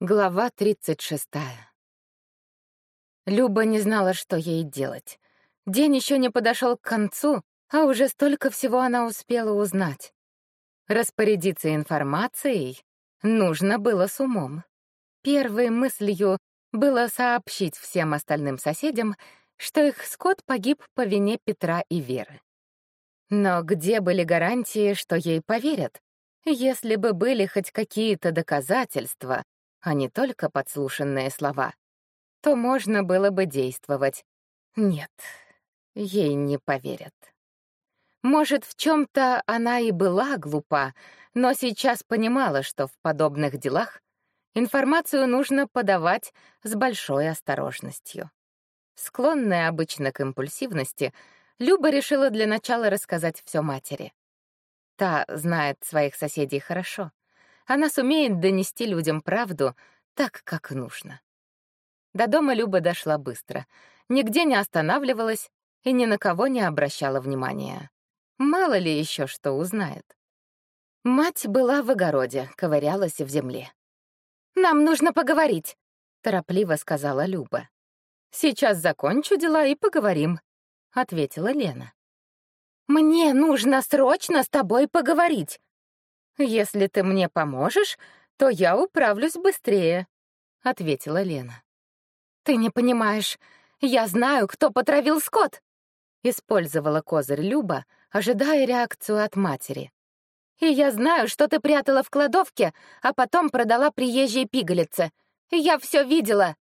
Глава 36. Люба не знала, что ей делать. День еще не подошел к концу, а уже столько всего она успела узнать. Распорядиться информацией нужно было с умом. Первой мыслью было сообщить всем остальным соседям, что их скот погиб по вине Петра и Веры. Но где были гарантии, что ей поверят? Если бы были хоть какие-то доказательства, а не только подслушанные слова, то можно было бы действовать. Нет, ей не поверят. Может, в чем-то она и была глупа, но сейчас понимала, что в подобных делах информацию нужно подавать с большой осторожностью. Склонная обычно к импульсивности, Люба решила для начала рассказать все матери. Та знает своих соседей хорошо. Она сумеет донести людям правду так, как нужно. До дома Люба дошла быстро, нигде не останавливалась и ни на кого не обращала внимания. Мало ли еще что узнает. Мать была в огороде, ковырялась в земле. «Нам нужно поговорить», — торопливо сказала Люба. «Сейчас закончу дела и поговорим», — ответила Лена. «Мне нужно срочно с тобой поговорить», «Если ты мне поможешь, то я управлюсь быстрее», — ответила Лена. «Ты не понимаешь. Я знаю, кто потравил скот», — использовала козырь Люба, ожидая реакцию от матери. «И я знаю, что ты прятала в кладовке, а потом продала приезжей пигалице. Я все видела».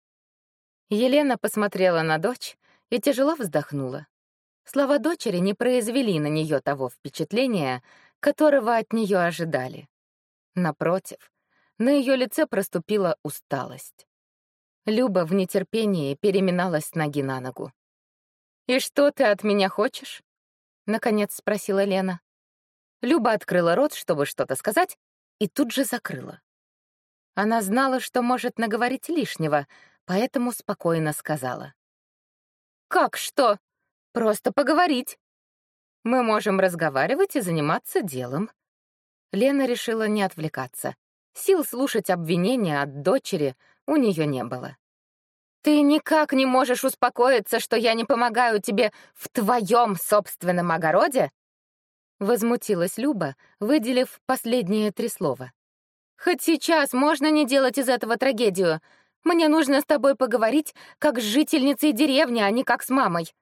Елена посмотрела на дочь и тяжело вздохнула. Слова дочери не произвели на нее того впечатления, которого от нее ожидали. Напротив, на ее лице проступила усталость. Люба в нетерпении переминалась с ноги на ногу. «И что ты от меня хочешь?» — наконец спросила Лена. Люба открыла рот, чтобы что-то сказать, и тут же закрыла. Она знала, что может наговорить лишнего, поэтому спокойно сказала. «Как что? Просто поговорить. Мы можем разговаривать и заниматься делом. Лена решила не отвлекаться. Сил слушать обвинения от дочери у нее не было. «Ты никак не можешь успокоиться, что я не помогаю тебе в твоем собственном огороде?» Возмутилась Люба, выделив последние три слова. «Хоть сейчас можно не делать из этого трагедию. Мне нужно с тобой поговорить как с жительницей деревни, а не как с мамой.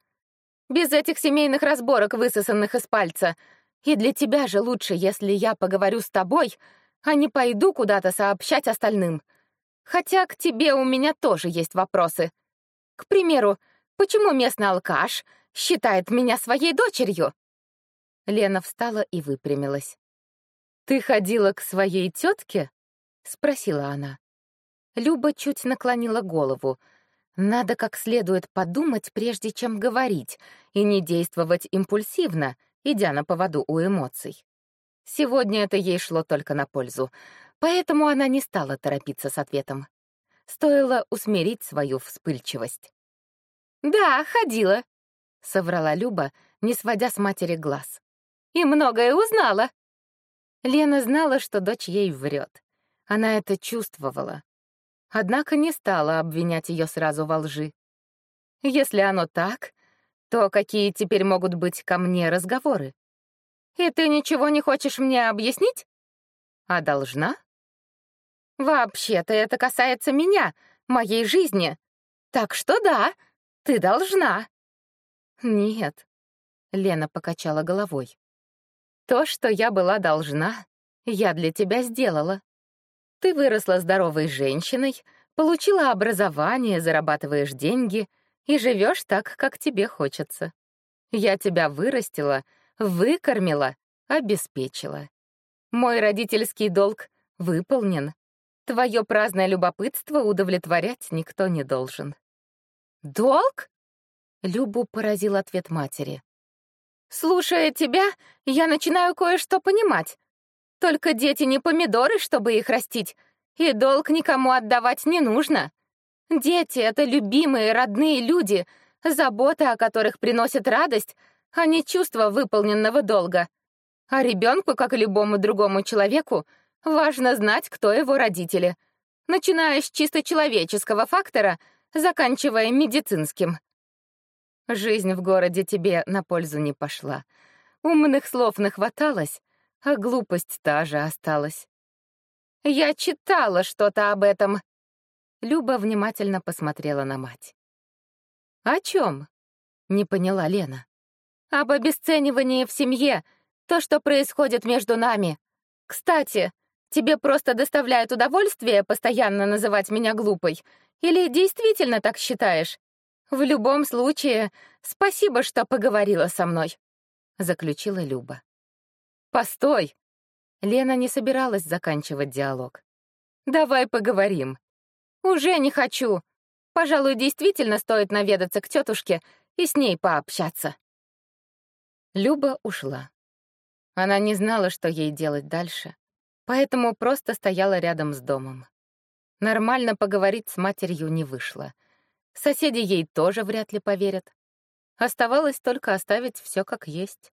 Без этих семейных разборок, высосанных из пальца. И для тебя же лучше, если я поговорю с тобой, а не пойду куда-то сообщать остальным. Хотя к тебе у меня тоже есть вопросы. К примеру, почему местный алкаш считает меня своей дочерью?» Лена встала и выпрямилась. «Ты ходила к своей тетке?» — спросила она. Люба чуть наклонила голову — надо как следует подумать, прежде чем говорить, и не действовать импульсивно, идя на поводу у эмоций. Сегодня это ей шло только на пользу, поэтому она не стала торопиться с ответом. Стоило усмирить свою вспыльчивость. «Да, ходила», — соврала Люба, не сводя с матери глаз. «И многое узнала». Лена знала, что дочь ей врет. Она это чувствовала, однако не стала обвинять ее сразу во лжи. Если оно так, то какие теперь могут быть ко мне разговоры? И ты ничего не хочешь мне объяснить? А должна? Вообще-то это касается меня, моей жизни. Так что да, ты должна. Нет, Лена покачала головой. То, что я была должна, я для тебя сделала. Ты выросла здоровой женщиной, получила образование, зарабатываешь деньги и живешь так, как тебе хочется. Я тебя вырастила, выкормила, обеспечила. Мой родительский долг выполнен. Твое праздное любопытство удовлетворять никто не должен. «Долг?» — Любу поразил ответ матери. «Слушая тебя, я начинаю кое-что понимать. Только дети не помидоры, чтобы их растить, и долг никому отдавать не нужно. Дети — это любимые, родные люди, заботы о которых приносят радость, а не чувство выполненного долга. А ребенку, как и любому другому человеку, важно знать, кто его родители. начиная с чисто человеческого фактора, заканчивая медицинским. Жизнь в городе тебе на пользу не пошла. Умных слов нахваталось, а глупость та же осталась. Я читала что-то об этом. Люба внимательно посмотрела на мать. О чем? Не поняла Лена. Об обесценивании в семье, то, что происходит между нами. Кстати, тебе просто доставляет удовольствие постоянно называть меня глупой? Или действительно так считаешь? В любом случае, спасибо, что поговорила со мной, заключила Люба. Постой. Лена не собиралась заканчивать диалог. Давай поговорим. Уже не хочу. Пожалуй, действительно стоит наведаться к тетушке и с ней пообщаться. Люба ушла. Она не знала, что ей делать дальше, поэтому просто стояла рядом с домом. Нормально поговорить с матерью не вышло — Соседи ей тоже вряд ли поверят. Оставалось только оставить все как есть.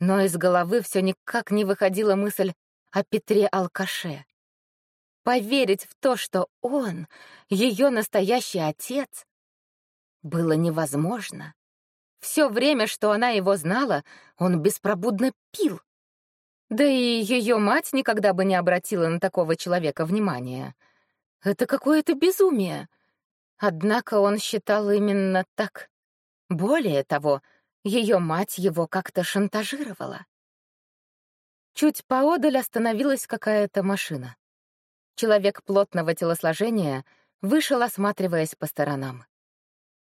Но из головы все никак не выходила мысль о Петре-алкаше. Поверить в то, что он, ее настоящий отец, было невозможно. Все время, что она его знала, он беспробудно пил. Да и ее мать никогда бы не обратила на такого человека внимания. Это какое-то безумие. Однако он считал именно так. Более того, ее мать его как-то шантажировала. Чуть поодаль остановилась какая-то машина. Человек плотного телосложения вышел, осматриваясь по сторонам.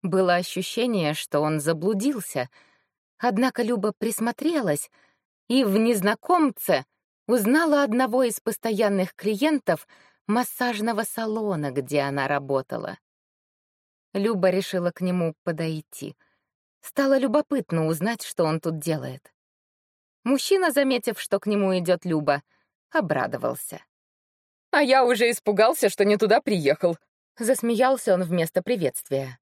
Было ощущение, что он заблудился, однако Люба присмотрелась и в незнакомце узнала одного из постоянных клиентов массажного салона, где она работала. Люба решила к нему подойти. Стало любопытно узнать, что он тут делает. Мужчина, заметив, что к нему идет Люба, обрадовался. «А я уже испугался, что не туда приехал», — засмеялся он вместо приветствия.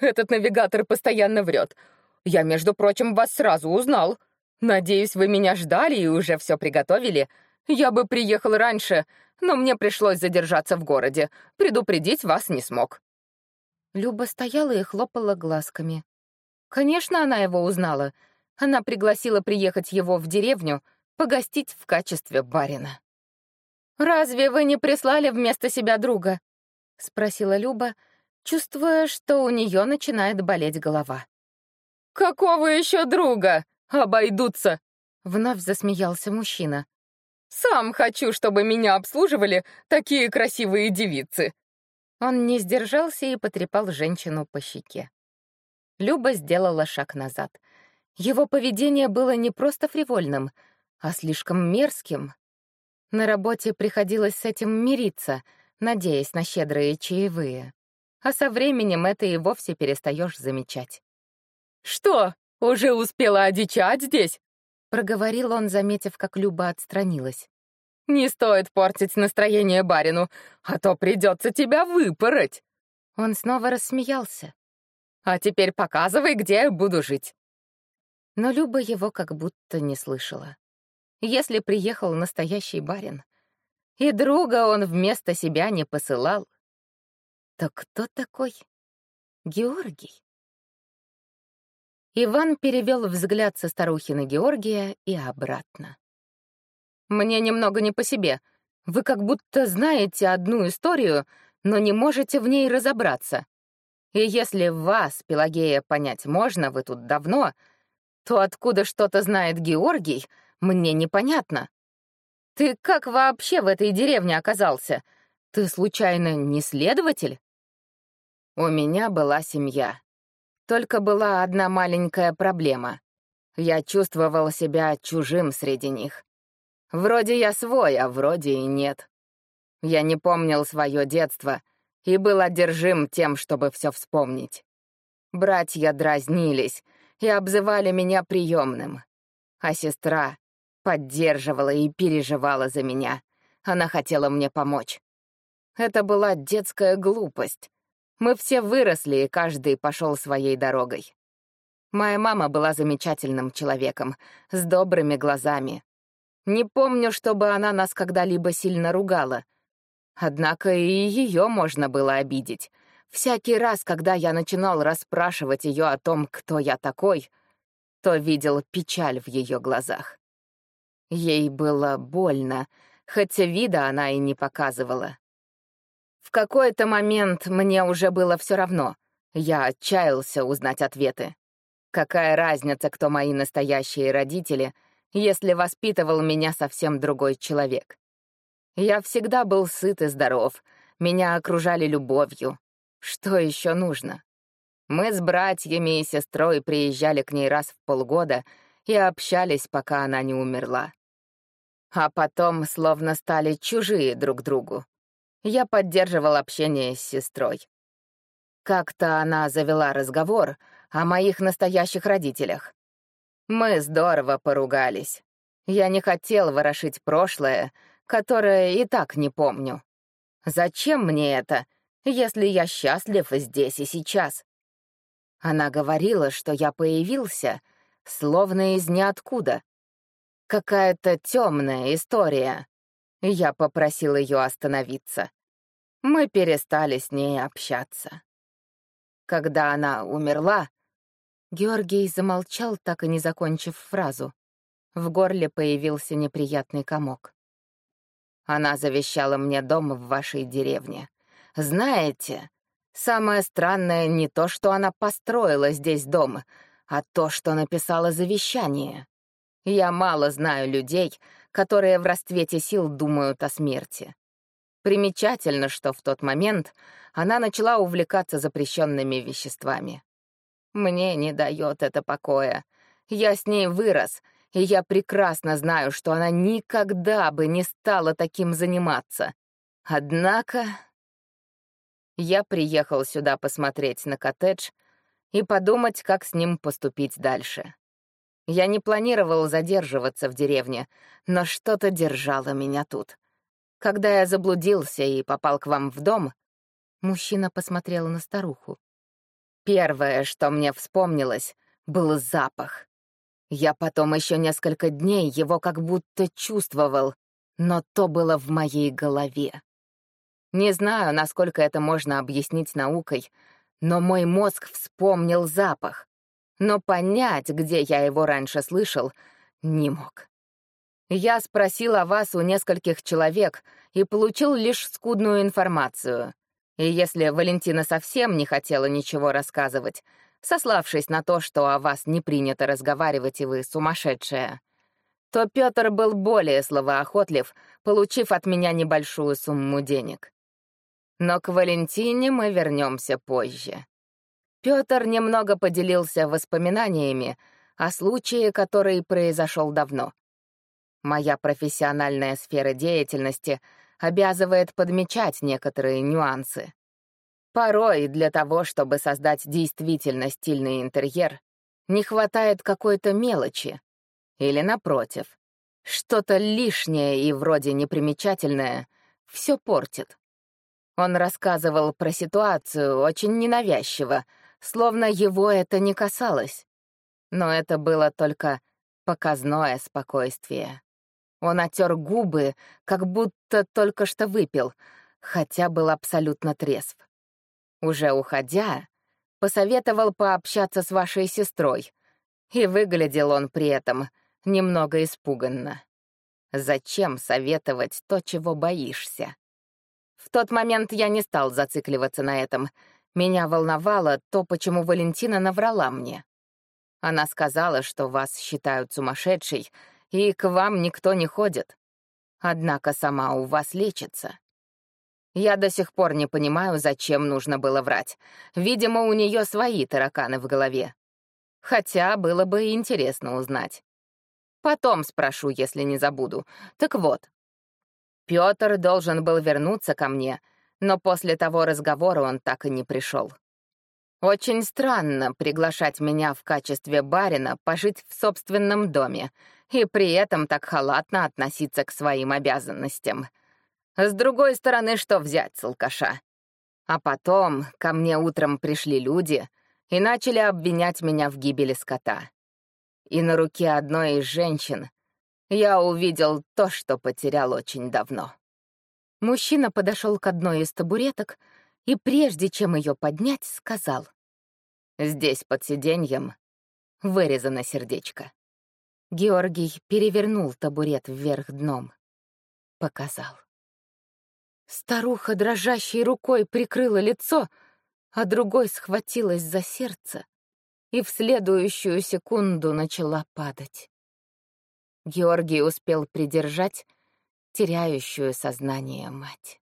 «Этот навигатор постоянно врет. Я, между прочим, вас сразу узнал. Надеюсь, вы меня ждали и уже все приготовили. Я бы приехал раньше, но мне пришлось задержаться в городе. Предупредить вас не смог». Люба стояла и хлопала глазками. Конечно, она его узнала. Она пригласила приехать его в деревню, погостить в качестве барина. «Разве вы не прислали вместо себя друга?» — спросила Люба, чувствуя, что у нее начинает болеть голова. «Какого еще друга? Обойдутся!» — вновь засмеялся мужчина. «Сам хочу, чтобы меня обслуживали такие красивые девицы. Он не сдержался и потрепал женщину по щеке. Люба сделала шаг назад. Его поведение было не просто фривольным, а слишком мерзким. На работе приходилось с этим мириться, надеясь на щедрые чаевые. А со временем это и вовсе перестаешь замечать. «Что, уже успела одичать здесь?» — проговорил он, заметив, как Люба отстранилась. Не стоит портить настроение барину, а то придется тебя выпороть. Он снова рассмеялся. А теперь показывай, где я буду жить. Но Люба его как будто не слышала. Если приехал настоящий барин, и друга он вместо себя не посылал, то кто такой Георгий? Иван перевел взгляд со старухи на Георгия и обратно. Мне немного не по себе. Вы как будто знаете одну историю, но не можете в ней разобраться. И если вас, Пелагея, понять можно, вы тут давно, то откуда что-то знает Георгий, мне непонятно. Ты как вообще в этой деревне оказался? Ты, случайно, не следователь? У меня была семья. Только была одна маленькая проблема. Я чувствовал себя чужим среди них. Вроде я свой, а вроде и нет. Я не помнил свое детство и был одержим тем, чтобы все вспомнить. Братья дразнились и обзывали меня приемным, а сестра поддерживала и переживала за меня. Она хотела мне помочь. Это была детская глупость. Мы все выросли, и каждый пошел своей дорогой. Моя мама была замечательным человеком, с добрыми глазами, не помню, чтобы она нас когда-либо сильно ругала. Однако и ее можно было обидеть. Всякий раз, когда я начинал расспрашивать ее о том, кто я такой, то видел печаль в ее глазах. Ей было больно, хотя вида она и не показывала. В какой-то момент мне уже было все равно. Я отчаялся узнать ответы. Какая разница, кто мои настоящие родители, если воспитывал меня совсем другой человек? Я всегда был сыт и здоров, меня окружали любовью. Что еще нужно? Мы с братьями и сестрой приезжали к ней раз в полгода и общались, пока она не умерла. А потом словно стали чужие друг другу. Я поддерживал общение с сестрой. Как-то она завела разговор о моих настоящих родителях. Мы здорово поругались. Я не хотел ворошить прошлое, которое и так не помню. Зачем мне это, если я счастлив здесь и сейчас? Она говорила, что я появился, словно из ниоткуда. Какая-то темная история. Я попросил ее остановиться. Мы перестали с ней общаться. Когда она умерла, Георгий замолчал, так и не закончив фразу. В горле появился неприятный комок. Она завещала мне дом в вашей деревне. Знаете, самое странное не то, что она построила здесь дом, а то, что написала завещание. Я мало знаю людей, которые в расцвете сил думают о смерти. Примечательно, что в тот момент она начала увлекаться запрещенными веществами. Мне не дает это покоя. Я с ней вырос — и я прекрасно знаю, что она никогда бы не стала таким заниматься. Однако я приехал сюда посмотреть на коттедж и подумать, как с ним поступить дальше. Я не планировал задерживаться в деревне, но что-то держало меня тут. Когда я заблудился и попал к вам в дом, мужчина посмотрел на старуху. Первое, что мне вспомнилось, был запах. Я потом еще несколько дней его как будто чувствовал, но то было в моей голове. Не знаю, насколько это можно объяснить наукой, но мой мозг вспомнил запах. Но понять, где я его раньше слышал, не мог. Я спросил о вас у нескольких человек и получил лишь скудную информацию. И если Валентина совсем не хотела ничего рассказывать, сославшись на то, что о вас не принято разговаривать и вы сумасшедшая, то Пётр был более словоохотлив, получив от меня небольшую сумму денег. Но к Валентине мы вернемся позже. Пётр немного поделился воспоминаниями о случае, который произошел давно. Моя профессиональная сфера деятельности обязывает подмечать некоторые нюансы. Порой для того, чтобы создать действительно стильный интерьер, не хватает какой-то мелочи. Или, напротив, что-то лишнее и вроде непримечательное все портит. Он рассказывал про ситуацию очень ненавязчиво, словно его это не касалось. Но это было только показное спокойствие. Он отер губы, как будто только что выпил, хотя был абсолютно трезв. Уже уходя, посоветовал пообщаться с вашей сестрой, и выглядел он при этом немного испуганно. Зачем советовать то, чего боишься? В тот момент я не стал зацикливаться на этом. Меня волновало то, почему Валентина наврала мне. Она сказала, что вас считают сумасшедшей, и к вам никто не ходит. Однако сама у вас лечится. Я до сих пор не понимаю, зачем нужно было врать. Видимо, у нее свои тараканы в голове. Хотя было бы интересно узнать. Потом спрошу, если не забуду. Так вот, Пётр должен был вернуться ко мне, но после того разговора он так и не пришел. Очень странно приглашать меня в качестве барина пожить в собственном доме и при этом так халатно относиться к своим обязанностям — с другой стороны, что взять с алкаша? А потом ко мне утром пришли люди и начали обвинять меня в гибели скота. И на руке одной из женщин я увидел то, что потерял очень давно. Мужчина подошел к одной из табуреток и, прежде чем ее поднять, сказал. «Здесь, под сиденьем, вырезано сердечко». Георгий перевернул табурет вверх дном. Показал. Старуха дрожащей рукой прикрыла лицо, а другой схватилась за сердце и в следующую секунду начала падать. Георгий успел придержать теряющую сознание мать.